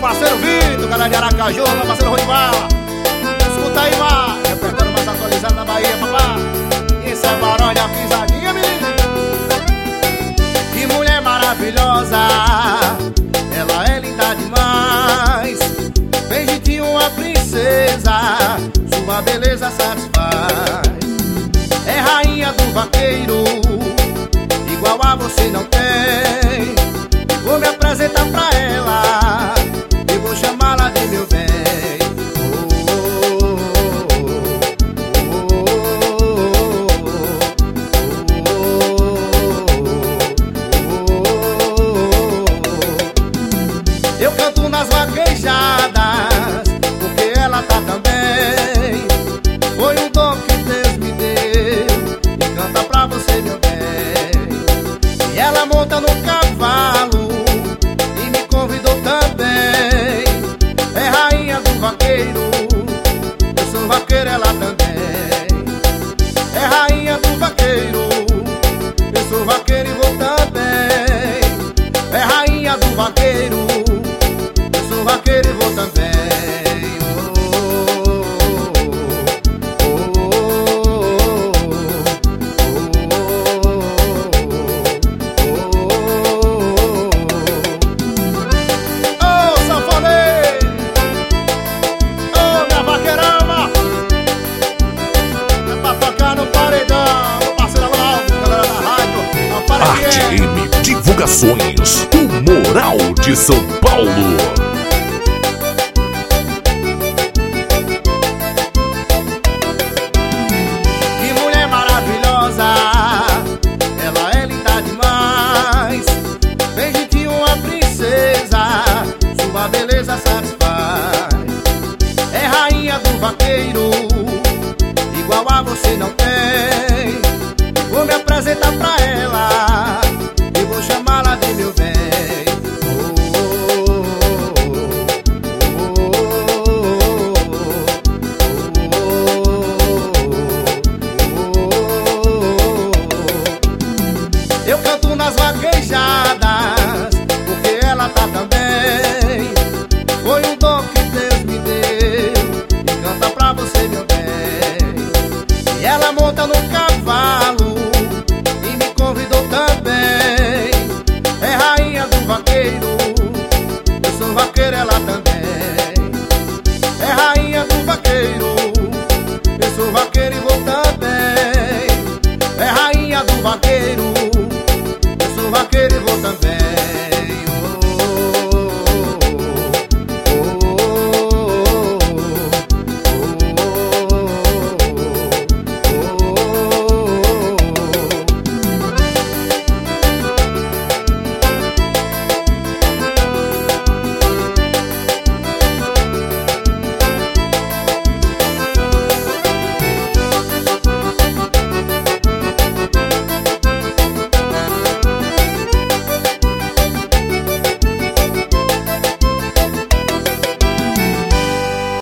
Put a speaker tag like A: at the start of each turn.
A: parceiro Vitor, galera de Aracaju, meu parceiro Ronival. Escuta aí, Mar, repertório mais atualizado na Bahia, papá. Isso é barulho, a pisadinha, menino. Que mulher maravilhosa, ela é linda demais. Bem jeitinho, uma princesa, sua beleza satisfaz. É rainha do vaqueiro, igual a você não tem. Nas vaquejadas, porque ela tá também. Foi um dom que Deus me deu, e canta pra você, meu bem. E ela monta no cavalo, e me convidou também. É rainha do vaqueiro, eu sou vaqueiro, ela também. É rainha do vaqueiro,
B: Divulgações, o Moral de São Paulo.
A: Que mulher maravilhosa, ela é linda demais. Bem jeitinho, uma princesa, sua beleza satisfaz. É rainha do vaqueiro, igual a você não tem. Vaqueiro.